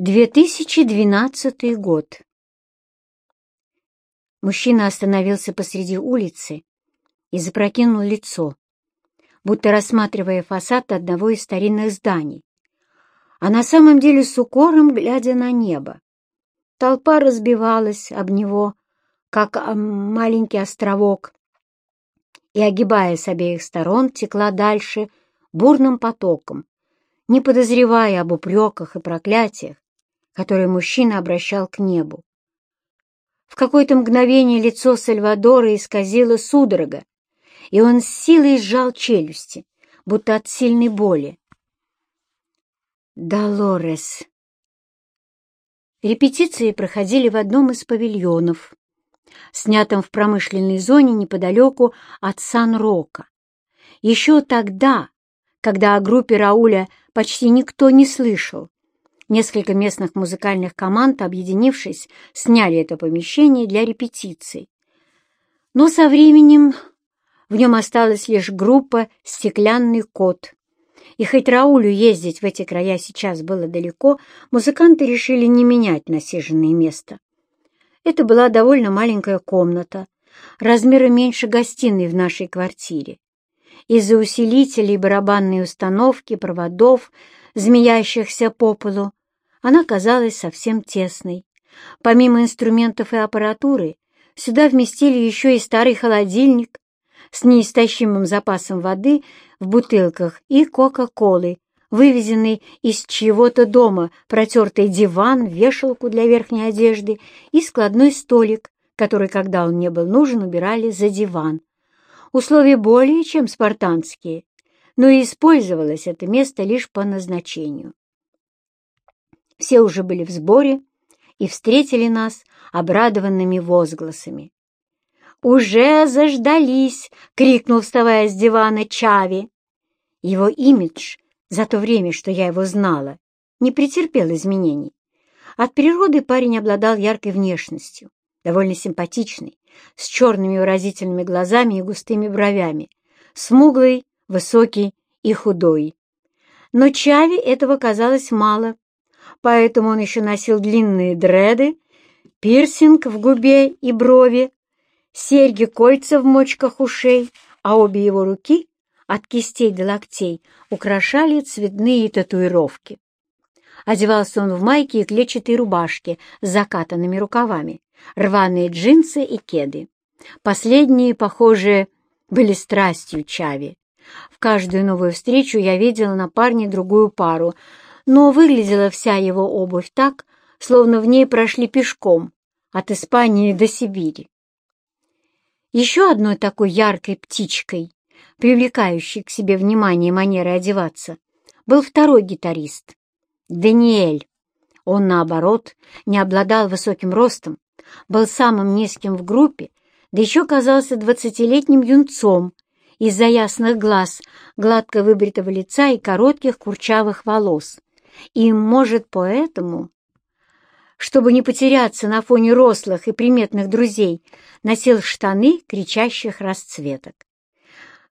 2012 год. Мужчина остановился посреди улицы и запрокинул лицо, будто рассматривая фасад одного из старинных зданий, а на самом деле с укором глядя на небо. Толпа разбивалась об него, как маленький островок, и, огибая с обеих сторон, текла дальше бурным потоком, не подозревая об упреках и проклятиях, которые мужчина обращал к небу. В какое-то мгновение лицо Сальвадора исказило судорога, и он с силой сжал челюсти, будто от сильной боли. Долорес. Репетиции проходили в одном из павильонов, снятом в промышленной зоне неподалеку от Сан-Рока. Еще тогда, когда о группе Рауля почти никто не слышал, Несколько местных музыкальных команд, объединившись, сняли это помещение для репетиций. Но со временем в нем осталась лишь группа «Стеклянный кот». И хоть Раулю ездить в эти края сейчас было далеко, музыканты решили не менять насиженное место. Это была довольно маленькая комната, размера меньше гостиной в нашей квартире. Из-за усилителей, барабанной установки, проводов, змеящихся по полу, она казалась совсем тесной. Помимо инструментов и аппаратуры, сюда вместили еще и старый холодильник с неистощимым запасом воды в бутылках и кока-колы, вывезенный из чьего-то дома, протертый диван, вешалку для верхней одежды и складной столик, который, когда он не был нужен, убирали за диван. Условия более чем спартанские, но и использовалось это место лишь по назначению. Все уже были в сборе и встретили нас обрадованными возгласами. «Уже заждались!» — крикнул, вставая с дивана Чави. Его имидж за то время, что я его знала, не претерпел изменений. От природы парень обладал яркой внешностью, довольно симпатичный, с черными выразительными глазами и густыми бровями, смуглый, высокий и худой. Но Чави этого казалось мало поэтому он еще носил длинные дреды, пирсинг в губе и брови, серьги-кольца в мочках ушей, а обе его руки от кистей до локтей украшали цветные татуировки. Одевался он в майке и клетчатой рубашке с закатанными рукавами, рваные джинсы и кеды. Последние, похоже, были страстью Чави. В каждую новую встречу я видела на парне другую пару, но выглядела вся его обувь так, словно в ней прошли пешком от Испании до Сибири. Еще одной такой яркой птичкой, привлекающей к себе внимание манеры одеваться, был второй гитарист — Даниэль. Он, наоборот, не обладал высоким ростом, был самым низким в группе, да еще казался двадцатилетним юнцом из-за ясных глаз, гладко выбритого лица и коротких курчавых волос. И, может, поэтому, чтобы не потеряться на фоне рослых и приметных друзей, носил штаны кричащих расцветок.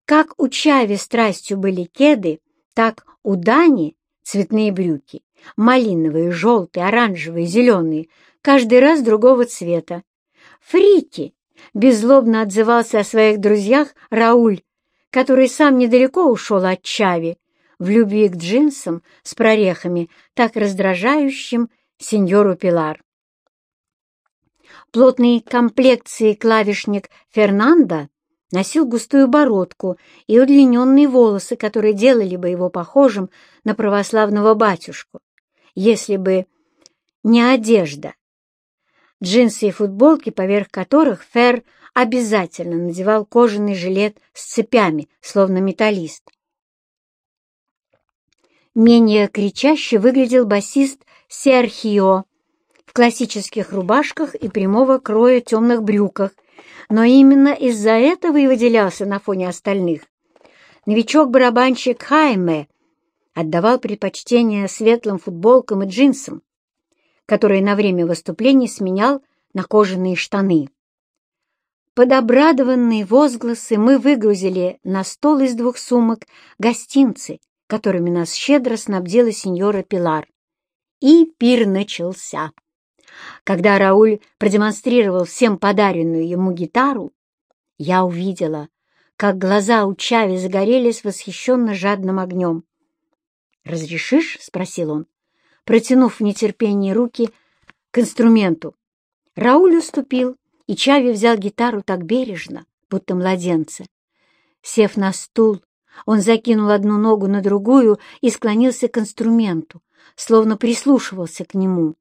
Как у Чави страстью были кеды, так у Дани цветные брюки, малиновые, желтые, оранжевые, зеленые, каждый раз другого цвета. «Фрики!» — беззлобно отзывался о своих друзьях Рауль, который сам недалеко ушел от Чави, в любви к джинсам с прорехами, так раздражающим сеньору Пилар. Плотной комплекции клавишник Фернандо носил густую бородку и удлиненные волосы, которые делали бы его похожим на православного батюшку, если бы не одежда. Джинсы и футболки, поверх которых Фер обязательно надевал кожаный жилет с цепями, словно металлист. Менее кричаще выглядел басист Серхио в классических рубашках и прямого кроя темных брюках, но именно из-за этого и выделялся на фоне остальных. Новичок-барабанщик Хайме отдавал предпочтение светлым футболкам и джинсам, которые на время выступлений сменял на кожаные штаны. Под обрадованные возгласы мы выгрузили на стол из двух сумок гостинцы которыми нас щедро снабдила сеньора Пилар, И пир начался. Когда Рауль продемонстрировал всем подаренную ему гитару, я увидела, как глаза у Чави загорелись восхищенно жадным огнем. «Разрешишь?» — спросил он, протянув в нетерпении руки к инструменту. Рауль уступил, и Чави взял гитару так бережно, будто младенца. Сев на стул, он закинул одну ногу на другую и склонился к инструменту, словно прислушивался к нему.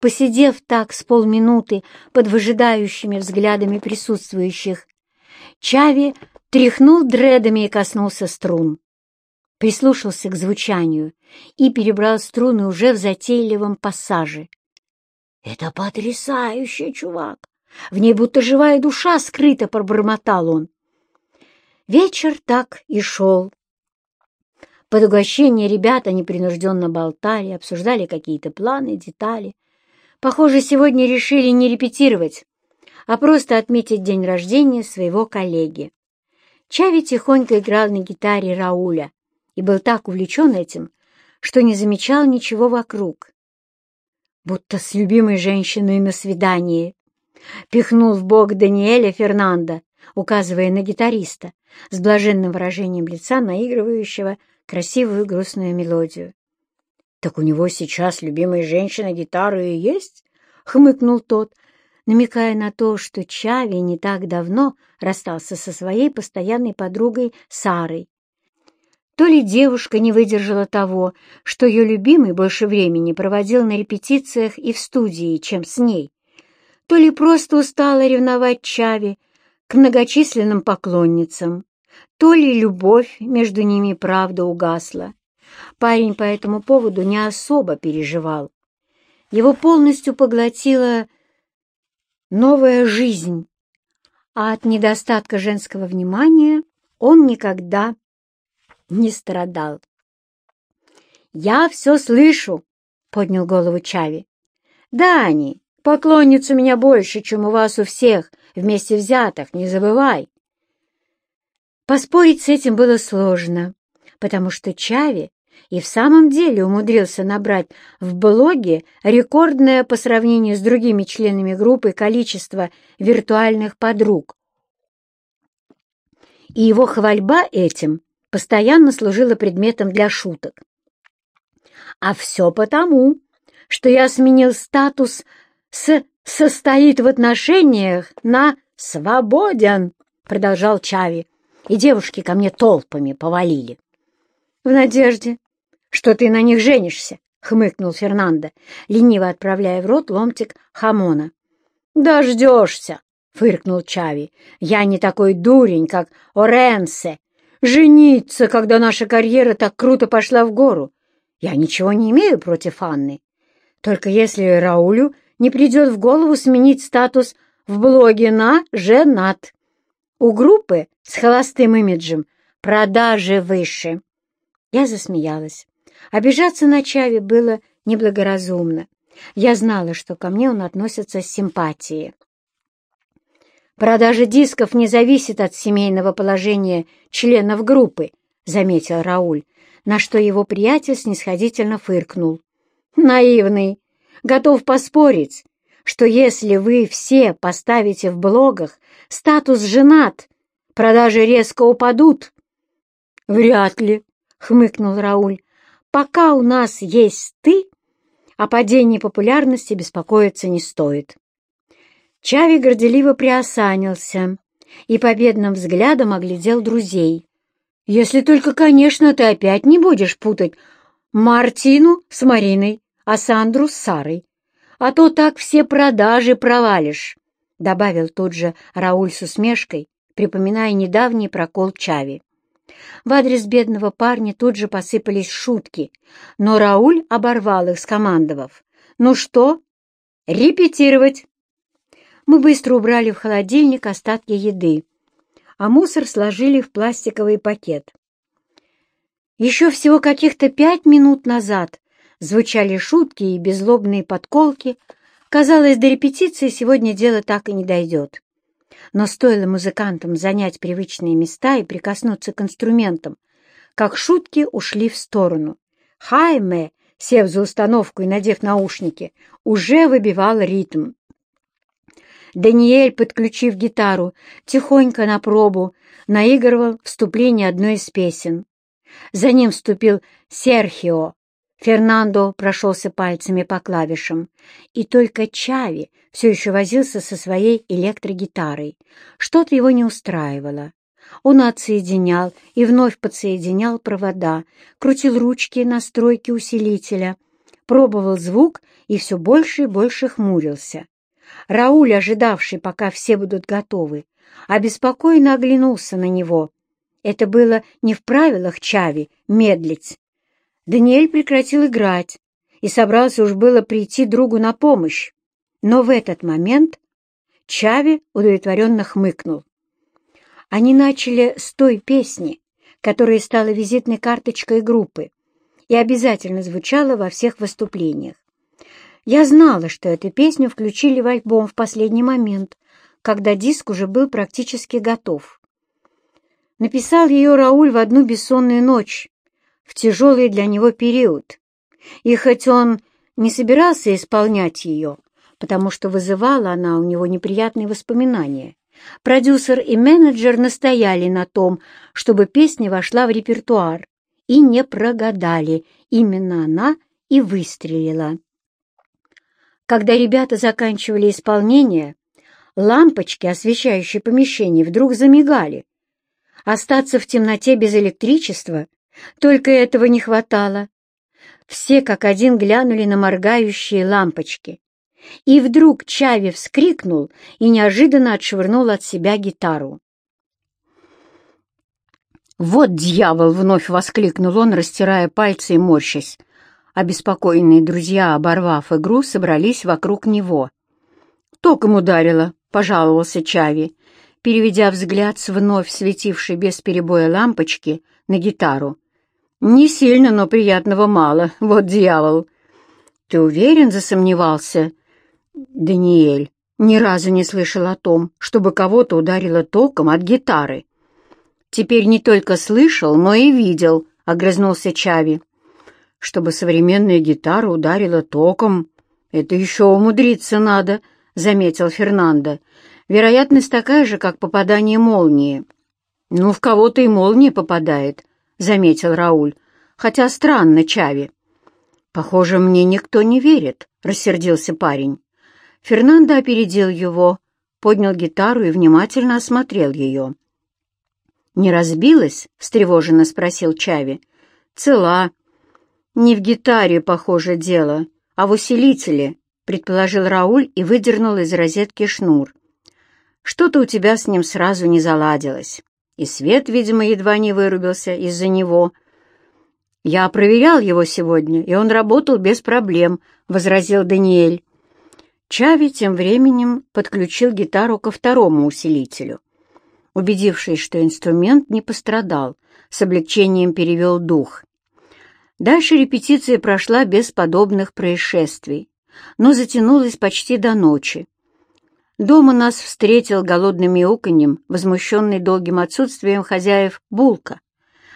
Посидев так с полминуты под выжидающими взглядами присутствующих, Чави тряхнул дредами и коснулся струн. Прислушался к звучанию и перебрал струны уже в затейливом пассаже. «Это потрясающе, чувак! В ней будто живая душа скрыта!» — пробормотал он. Вечер так и шел. Под угощение ребята непринужденно болтали, обсуждали какие-то планы, детали. Похоже, сегодня решили не репетировать, а просто отметить день рождения своего коллеги. Чави тихонько играл на гитаре Рауля и был так увлечен этим, что не замечал ничего вокруг. Будто с любимой женщиной на свидании. Пихнул в бок Даниэля Фернанда, указывая на гитариста, с блаженным выражением лица, наигрывающего красивую грустную мелодию. «Так у него сейчас любимая женщина гитары и есть?» — хмыкнул тот, намекая на то, что Чави не так давно расстался со своей постоянной подругой Сарой. То ли девушка не выдержала того, что ее любимый больше времени проводил на репетициях и в студии, чем с ней, то ли просто устала ревновать Чави к многочисленным поклонницам, то ли любовь между ними правда угасла. Парень по этому поводу не особо переживал. Его полностью поглотила новая жизнь, а от недостатка женского внимания он никогда не страдал. «Я все слышу!» — поднял голову Чави. «Да, они, поклонниц у меня больше, чем у вас у всех, вместе взятых, не забывай!» Поспорить с этим было сложно, потому что Чави и в самом деле умудрился набрать в блоге рекордное по сравнению с другими членами группы количество виртуальных подруг. И его хвальба этим постоянно служила предметом для шуток. А все потому, что я сменил статус с «состоит в отношениях» на «свободен», — продолжал Чави, и девушки ко мне толпами повалили. В надежде, что ты на них женишься, — хмыкнул Фернандо, лениво отправляя в рот ломтик хамона. «Дождешься!» — фыркнул Чави. «Я не такой дурень, как Оренсе. Жениться, когда наша карьера так круто пошла в гору. Я ничего не имею против Анны. Только если Раулю не придет в голову сменить статус в блоге на «женат». У группы с холостым имиджем продажи выше». Я засмеялась. Обижаться на Чави было неблагоразумно. Я знала, что ко мне он относится с симпатией. «Продажа дисков не зависит от семейного положения членов группы», — заметил Рауль, на что его приятель снисходительно фыркнул. «Наивный. Готов поспорить, что если вы все поставите в блогах статус «женат», продажи резко упадут». «Вряд ли», — хмыкнул Рауль. Пока у нас есть ты, о падении популярности беспокоиться не стоит. Чави горделиво приосанился и победным взглядом оглядел друзей. «Если только, конечно, ты опять не будешь путать Мартину с Мариной, а Сандру с Сарой, а то так все продажи провалишь», — добавил тут же Рауль с усмешкой, припоминая недавний прокол Чави. В адрес бедного парня тут же посыпались шутки, но Рауль оборвал их, скомандовав. «Ну что? Репетировать!» Мы быстро убрали в холодильник остатки еды, а мусор сложили в пластиковый пакет. Еще всего каких-то пять минут назад звучали шутки и беззлобные подколки. Казалось, до репетиции сегодня дело так и не дойдет. Но стоило музыкантам занять привычные места и прикоснуться к инструментам, как шутки ушли в сторону. Хайме сев за установку и надев наушники, уже выбивал ритм. Даниэль, подключив гитару, тихонько на пробу наигрывал вступление одной из песен. За ним вступил Серхио. Фернандо прошелся пальцами по клавишам, и только Чави все еще возился со своей электрогитарой. Что-то его не устраивало. Он отсоединял и вновь подсоединял провода, крутил ручки настройки усилителя, пробовал звук и все больше и больше хмурился. Рауль, ожидавший, пока все будут готовы, обеспокоенно оглянулся на него. Это было не в правилах Чави медлить. Даниэль прекратил играть и собрался уж было прийти другу на помощь, но в этот момент Чави удовлетворенно хмыкнул. Они начали с той песни, которая стала визитной карточкой группы и обязательно звучала во всех выступлениях. Я знала, что эту песню включили в альбом в последний момент, когда диск уже был практически готов. Написал ее Рауль в одну бессонную ночь, в тяжелый для него период. И хоть он не собирался исполнять ее, потому что вызывала она у него неприятные воспоминания, продюсер и менеджер настояли на том, чтобы песня вошла в репертуар, и не прогадали, именно она и выстрелила. Когда ребята заканчивали исполнение, лампочки, освещающие помещение, вдруг замигали. Остаться в темноте без электричества только этого не хватало. Все как один глянули на моргающие лампочки. И вдруг Чави вскрикнул и неожиданно отшвырнул от себя гитару. «Вот дьявол!» — вновь воскликнул он, растирая пальцы и морщась. Обеспокоенные друзья, оборвав игру, собрались вокруг него. «Током ударило», — пожаловался Чави, переведя взгляд с вновь светившей без перебоя лампочки на гитару. «Не сильно, но приятного мало. Вот дьявол!» «Ты уверен?» — засомневался. «Даниэль ни разу не слышал о том, чтобы кого-то ударило током от гитары». «Теперь не только слышал, но и видел», — огрызнулся Чави. «Чтобы современная гитара ударила током, это еще умудриться надо», — заметил Фернандо. «Вероятность такая же, как попадание молнии». «Ну, в кого-то и молния попадает», — заметил Рауль. «Хотя странно, Чави». «Похоже, мне никто не верит», — рассердился парень. Фернандо опередил его, поднял гитару и внимательно осмотрел ее. «Не разбилась?» — встревоженно спросил Чави. «Цела. Не в гитаре, похоже, дело, а в усилителе», — предположил Рауль и выдернул из розетки шнур. «Что-то у тебя с ним сразу не заладилось, и свет, видимо, едва не вырубился из-за него». «Я проверял его сегодня, и он работал без проблем», — возразил Даниэль. Чави тем временем подключил гитару ко второму усилителю. Убедившись, что инструмент не пострадал, с облегчением перевел дух. Дальше репетиция прошла без подобных происшествий, но затянулась почти до ночи. Дома нас встретил голодным мяуканьем, возмущенный долгим отсутствием хозяев Булка.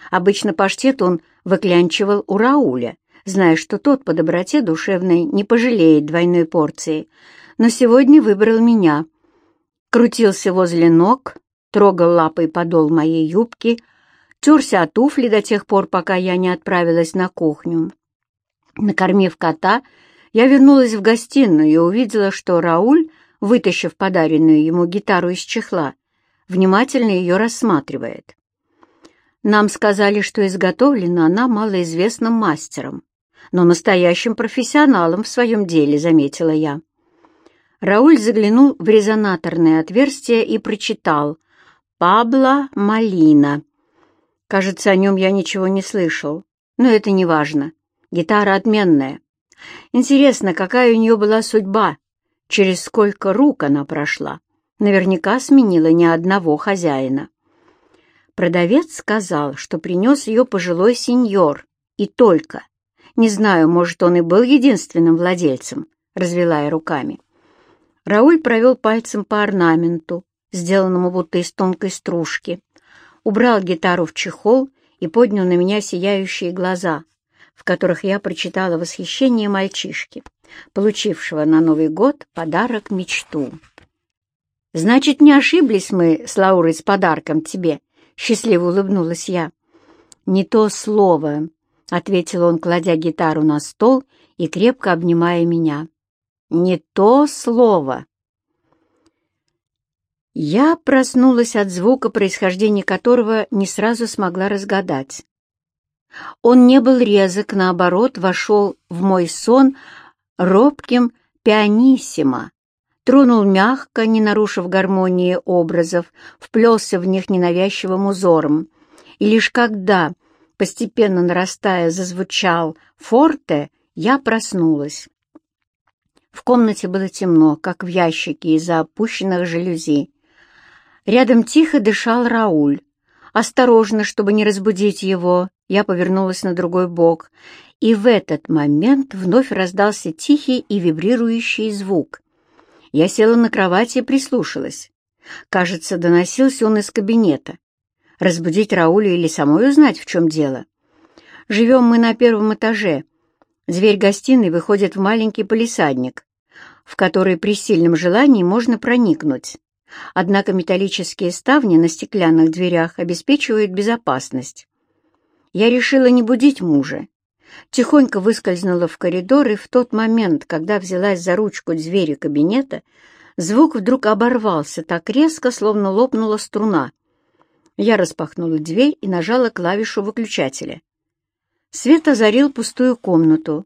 Обычно паштет он выклянчивал у Рауля, зная, что тот по доброте душевной не пожалеет двойной порции, но сегодня выбрал меня. Крутился возле ног, трогал лапой подол моей юбки, терся от туфли до тех пор, пока я не отправилась на кухню. Накормив кота, я вернулась в гостиную и увидела, что Рауль, вытащив подаренную ему гитару из чехла, внимательно ее рассматривает. Нам сказали, что изготовлена она малоизвестным мастером, но настоящим профессионалом в своем деле, заметила я. Рауль заглянул в резонаторное отверстие и прочитал Пабло Малина. Кажется, о нем я ничего не слышал, но это не важно. Гитара отменная. Интересно, какая у нее была судьба, через сколько рук она прошла. Наверняка сменила не одного хозяина. Продавец сказал, что принес ее пожилой сеньор, и только. Не знаю, может, он и был единственным владельцем, развела я руками. Рауль провел пальцем по орнаменту, сделанному будто из тонкой стружки, убрал гитару в чехол и поднял на меня сияющие глаза, в которых я прочитала восхищение мальчишки, получившего на Новый год подарок мечту. «Значит, не ошиблись мы с Лаурой с подарком тебе?» — счастливо улыбнулась я. «Не то слово», — ответил он, кладя гитару на стол и крепко обнимая меня. «Не то слово». Я проснулась от звука, происхождение которого не сразу смогла разгадать. Он не был резок, наоборот, вошел в мой сон робким пианиссимо, тронул мягко, не нарушив гармонии образов, вплелся в них ненавязчивым узором. И лишь когда, постепенно нарастая, зазвучал форте, я проснулась. В комнате было темно, как в ящике из-за опущенных жалюзи. Рядом тихо дышал Рауль. Осторожно, чтобы не разбудить его, я повернулась на другой бок, и в этот момент вновь раздался тихий и вибрирующий звук. Я села на кровати и прислушалась. Кажется, доносился он из кабинета. Разбудить Рауля или самой узнать, в чем дело? Живем мы на первом этаже. Дверь гостиной выходит в маленький полисадник, в который при сильном желании можно проникнуть. Однако металлические ставни на стеклянных дверях обеспечивают безопасность. Я решила не будить мужа. Тихонько выскользнула в коридор, и в тот момент, когда взялась за ручку двери кабинета, звук вдруг оборвался так резко, словно лопнула струна. Я распахнула дверь и нажала клавишу выключателя. Свет озарил пустую комнату.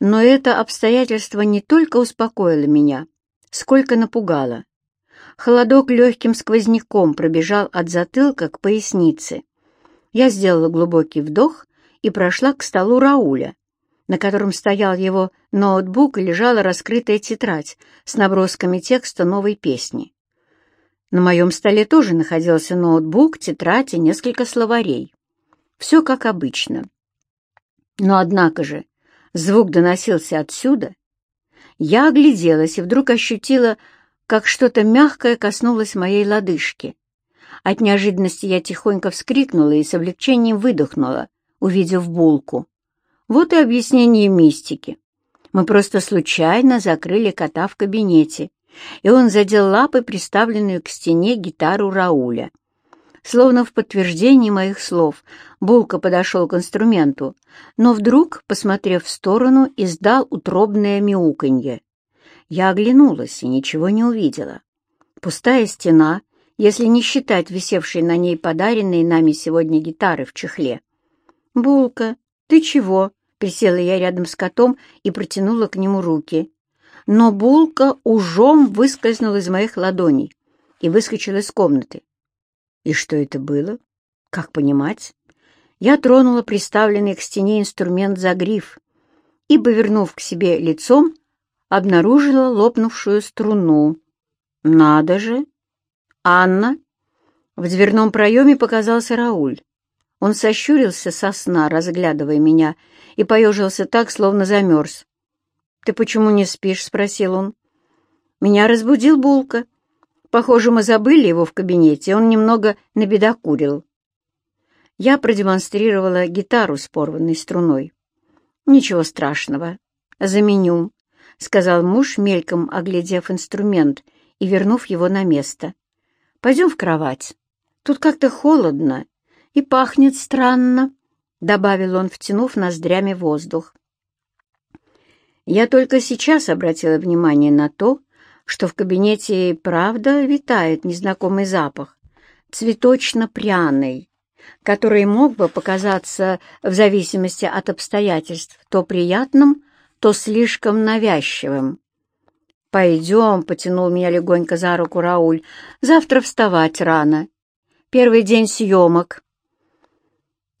Но это обстоятельство не только успокоило меня, сколько напугало. Холодок легким сквозняком пробежал от затылка к пояснице. Я сделала глубокий вдох и прошла к столу Рауля, на котором стоял его ноутбук и лежала раскрытая тетрадь с набросками текста новой песни. На моем столе тоже находился ноутбук, тетрадь и несколько словарей. Все как обычно. Но однако же звук доносился отсюда. Я огляделась и вдруг ощутила, как что-то мягкое коснулось моей лодыжки. От неожиданности я тихонько вскрикнула и с облегчением выдохнула, увидев булку. Вот и объяснение мистики. Мы просто случайно закрыли кота в кабинете, и он задел лапой приставленную к стене гитару Рауля. Словно в подтверждении моих слов, Булка подошел к инструменту, но вдруг, посмотрев в сторону, издал утробное мяуканье. Я оглянулась и ничего не увидела. Пустая стена если не считать висевшей на ней подаренные нами сегодня гитары в чехле. «Булка, ты чего?» — присела я рядом с котом и протянула к нему руки. Но булка ужом выскользнула из моих ладоней и выскочила из комнаты. И что это было? Как понимать? Я тронула приставленный к стене инструмент за гриф и, повернув к себе лицом, обнаружила лопнувшую струну. Надо же! «Анна!» В дверном проеме показался Рауль. Он сощурился со сна, разглядывая меня, и поежился так, словно замерз. «Ты почему не спишь?» — спросил он. «Меня разбудил Булка. Похоже, мы забыли его в кабинете, он немного набедокурил». Я продемонстрировала гитару с порванной струной. «Ничего страшного. Заменю», — сказал муж, мельком оглядев инструмент и вернув его на место. Пойдем в кровать. Тут как-то холодно и пахнет странно», — добавил он, втянув ноздрями воздух. Я только сейчас обратила внимание на то, что в кабинете правда витает незнакомый запах, цветочно-пряный, который мог бы показаться в зависимости от обстоятельств то приятным, то слишком навязчивым. «Пойдем», — потянул меня легонько за руку Рауль, — «завтра вставать рано. Первый день съемок».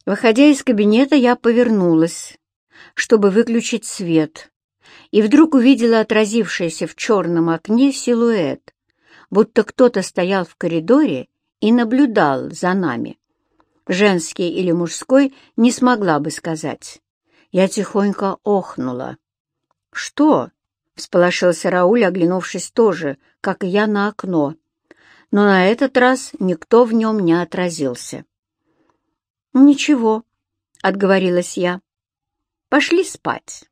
Выходя из кабинета, я повернулась, чтобы выключить свет, и вдруг увидела отразившийся в черном окне силуэт, будто кто-то стоял в коридоре и наблюдал за нами. Женский или мужской не смогла бы сказать. Я тихонько охнула. «Что?» Всполошился Рауль, оглянувшись тоже, как и я на окно. Но на этот раз никто в нем не отразился. «Ничего», — отговорилась я. Пошли спать.